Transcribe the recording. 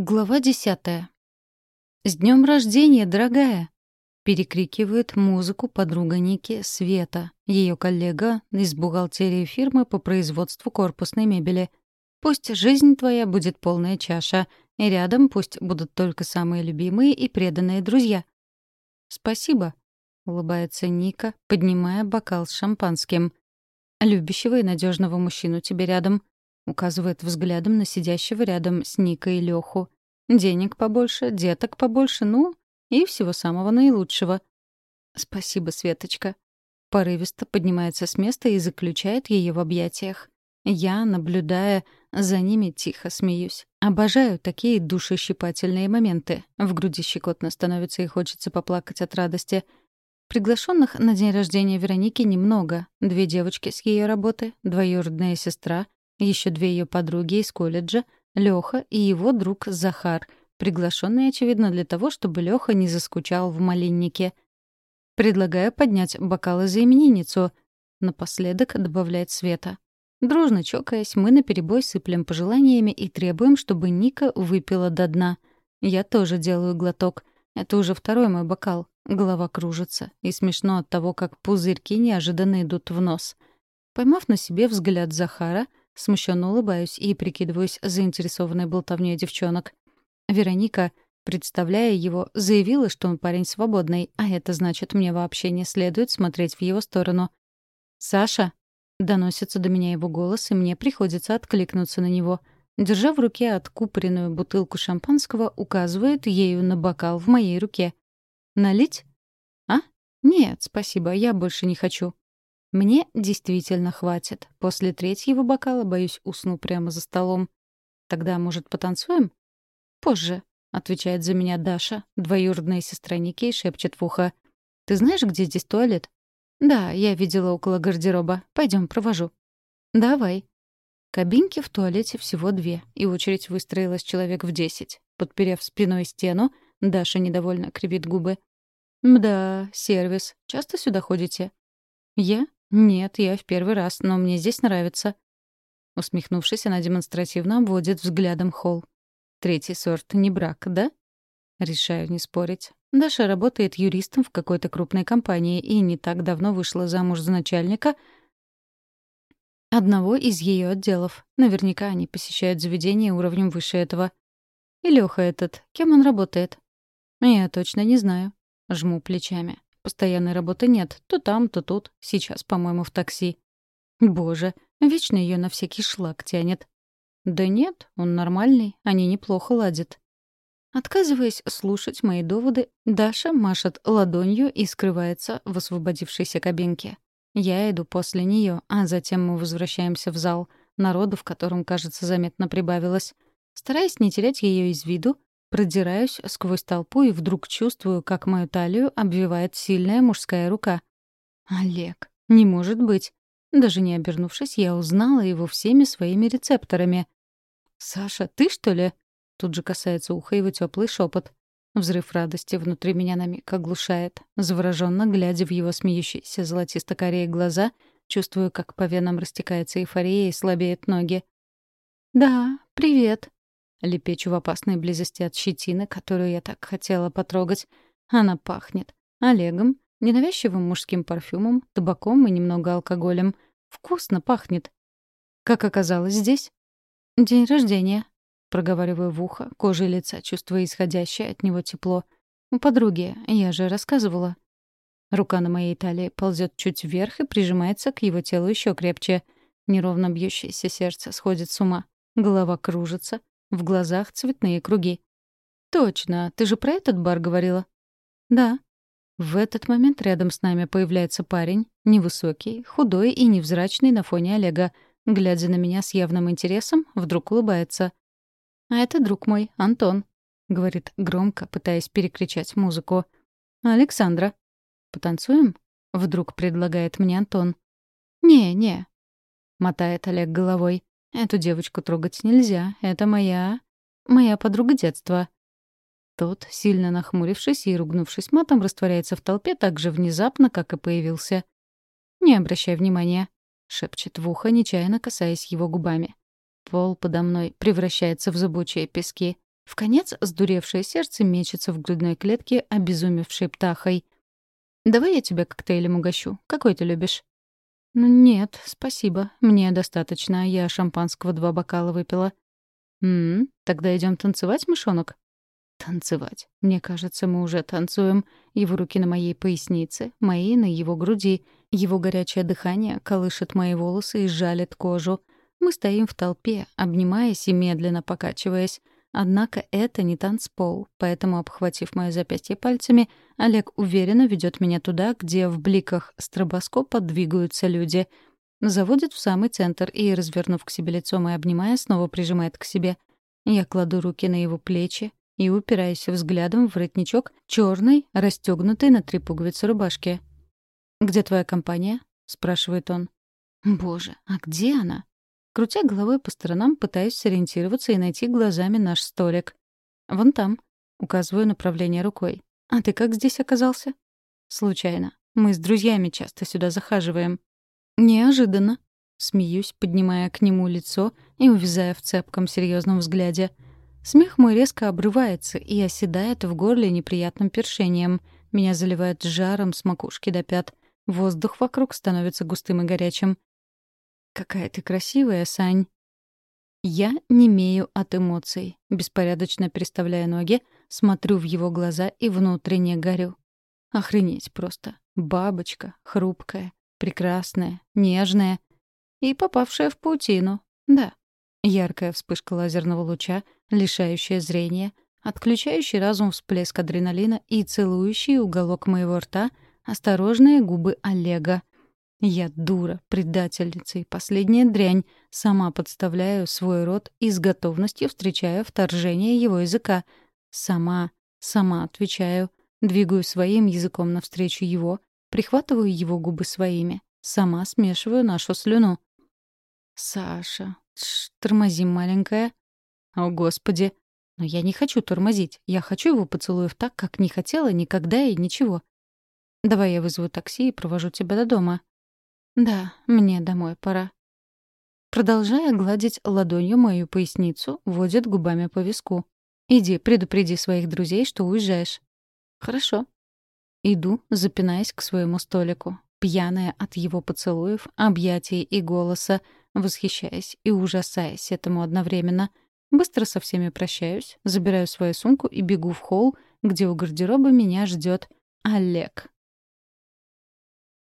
Глава десятая. «С днем рождения, дорогая!» Перекрикивает музыку подруга Ники Света, ее коллега из бухгалтерии фирмы по производству корпусной мебели. «Пусть жизнь твоя будет полная чаша, и рядом пусть будут только самые любимые и преданные друзья». «Спасибо», — улыбается Ника, поднимая бокал с шампанским. «Любящего и надежного мужчину тебе рядом. Указывает взглядом на сидящего рядом с Никой Леху. Денег побольше, деток побольше, ну, и всего самого наилучшего. Спасибо, Светочка. Порывисто поднимается с места и заключает ее в объятиях. Я, наблюдая за ними, тихо смеюсь. Обожаю такие душещипательные моменты. В груди щекотно становится и хочется поплакать от радости. Приглашенных на день рождения Вероники немного. Две девочки с ее работы, двоюродная сестра — еще две ее подруги из колледжа, Леха и его друг Захар, приглашенные, очевидно, для того, чтобы Леха не заскучал в малиннике. «Предлагаю поднять бокалы за именинницу», — напоследок добавляет Света. Дружно чокаясь, мы наперебой сыплем пожеланиями и требуем, чтобы Ника выпила до дна. Я тоже делаю глоток. Это уже второй мой бокал. Голова кружится. И смешно от того, как пузырьки неожиданно идут в нос. Поймав на себе взгляд Захара, Смущенно улыбаюсь и прикидываюсь заинтересованной болтовней девчонок. Вероника, представляя его, заявила, что он парень свободный, а это значит, мне вообще не следует смотреть в его сторону. «Саша!» — доносится до меня его голос, и мне приходится откликнуться на него. Держа в руке откупоренную бутылку шампанского, указывает ею на бокал в моей руке. «Налить?» «А? Нет, спасибо, я больше не хочу». Мне действительно хватит. После третьего бокала, боюсь, усну прямо за столом. Тогда, может, потанцуем? Позже, — отвечает за меня Даша, двоюродная сестра Ники, и шепчет в ухо. «Ты знаешь, где здесь туалет?» «Да, я видела около гардероба. Пойдем, провожу». «Давай». Кабинки в туалете всего две, и очередь выстроилась человек в десять. Подперев спиной стену, Даша недовольно кривит губы. «Мда, сервис. Часто сюда ходите?» «Я? «Нет, я в первый раз, но мне здесь нравится». Усмехнувшись, она демонстративно обводит взглядом холл. «Третий сорт не брак, да?» Решаю не спорить. Даша работает юристом в какой-то крупной компании и не так давно вышла замуж за начальника одного из ее отделов. Наверняка они посещают заведения уровнем выше этого. И Лёха этот, кем он работает? Я точно не знаю. Жму плечами. Постоянной работы нет. То там, то тут. Сейчас, по-моему, в такси. Боже, вечно ее на всякий шлак тянет. Да нет, он нормальный, они неплохо ладят. Отказываясь слушать мои доводы, Даша машет ладонью и скрывается в освободившейся кабинке. Я иду после нее, а затем мы возвращаемся в зал. Народу, в котором, кажется, заметно прибавилось. Стараясь не терять ее из виду, Продираюсь сквозь толпу и вдруг чувствую, как мою талию обвивает сильная мужская рука. Олег. Не может быть. Даже не обернувшись, я узнала его всеми своими рецепторами. «Саша, ты что ли?» Тут же касается уха его теплый шепот. Взрыв радости внутри меня на миг оглушает. Завороженно глядя в его смеющиеся золотисто-корее глаза, чувствую, как по венам растекается эйфория и слабеют ноги. «Да, привет», Лепечу в опасной близости от щетины, которую я так хотела потрогать. Она пахнет. Олегом, ненавязчивым мужским парфюмом, табаком и немного алкоголем. Вкусно пахнет. Как оказалось здесь? День рождения. Проговариваю в ухо, кожей лица, чувствуя исходящее от него тепло. У подруги, я же рассказывала. Рука на моей талии ползет чуть вверх и прижимается к его телу еще крепче. Неровно бьющееся сердце сходит с ума. Голова кружится, в глазах цветные круги. «Точно, ты же про этот бар говорила?» «Да». В этот момент рядом с нами появляется парень, невысокий, худой и невзрачный на фоне Олега. Глядя на меня с явным интересом, вдруг улыбается. «А это друг мой, Антон», — говорит громко, пытаясь перекричать музыку. «Александра». «Потанцуем?» — вдруг предлагает мне Антон. «Не, не», — мотает Олег головой. Эту девочку трогать нельзя. Это моя... моя подруга детства». Тот, сильно нахмурившись и ругнувшись матом, растворяется в толпе так же внезапно, как и появился. «Не обращай внимания», — шепчет в ухо, нечаянно касаясь его губами. Пол подо мной превращается в зыбучие пески. В конец сдуревшее сердце мечется в грудной клетке, обезумевшей птахой. «Давай я тебя коктейлем угощу. Какой ты любишь?» «Ну нет, спасибо. Мне достаточно. Я шампанского два бокала выпила». «М-м, тогда идем танцевать, мышонок?» Танцевать. Мне кажется, мы уже танцуем. Его руки на моей пояснице, мои на его груди. Его горячее дыхание колышет мои волосы и жалит кожу. Мы стоим в толпе, обнимаясь и медленно покачиваясь. Однако это не танцпол, поэтому, обхватив моё запястье пальцами, Олег уверенно ведет меня туда, где в бликах стробоскопа двигаются люди. Заводит в самый центр и, развернув к себе лицом и обнимая, снова прижимает к себе. Я кладу руки на его плечи, и упираясь взглядом в воротничок черной, расстегнутой на три пуговицы рубашки. «Где твоя компания?» — спрашивает он. «Боже, а где она?» Крутя головой по сторонам, пытаюсь сориентироваться и найти глазами наш столик. «Вон там», — указываю направление рукой. «А ты как здесь оказался?» «Случайно. Мы с друзьями часто сюда захаживаем». «Неожиданно», — смеюсь, поднимая к нему лицо и увязая в цепком серьезном взгляде — Смех мой резко обрывается и оседает в горле неприятным першением. Меня заливает жаром с макушки до пят. Воздух вокруг становится густым и горячим. «Какая ты красивая, Сань!» Я немею от эмоций, беспорядочно переставляя ноги, смотрю в его глаза и внутренне горю. Охренеть просто. Бабочка, хрупкая, прекрасная, нежная и попавшая в паутину. Да, Яркая вспышка лазерного луча, лишающая зрения, отключающий разум всплеск адреналина и целующий уголок моего рта осторожные губы Олега. Я дура, предательница и последняя дрянь. Сама подставляю свой рот и с готовностью встречаю вторжение его языка. Сама, сама отвечаю. Двигаю своим языком навстречу его, прихватываю его губы своими. Сама смешиваю нашу слюну. «Саша, Тш, тормози, маленькая. О, Господи. Но я не хочу тормозить. Я хочу его поцелуев так, как не хотела никогда и ничего. Давай я вызову такси и провожу тебя до дома. Да, мне домой пора. Продолжая гладить ладонью мою поясницу, водит губами по виску. «Иди, предупреди своих друзей, что уезжаешь». «Хорошо». Иду, запинаясь к своему столику, пьяная от его поцелуев, объятий и голоса, восхищаясь и ужасаясь этому одновременно. Быстро со всеми прощаюсь, забираю свою сумку и бегу в холл, где у гардероба меня ждет Олег.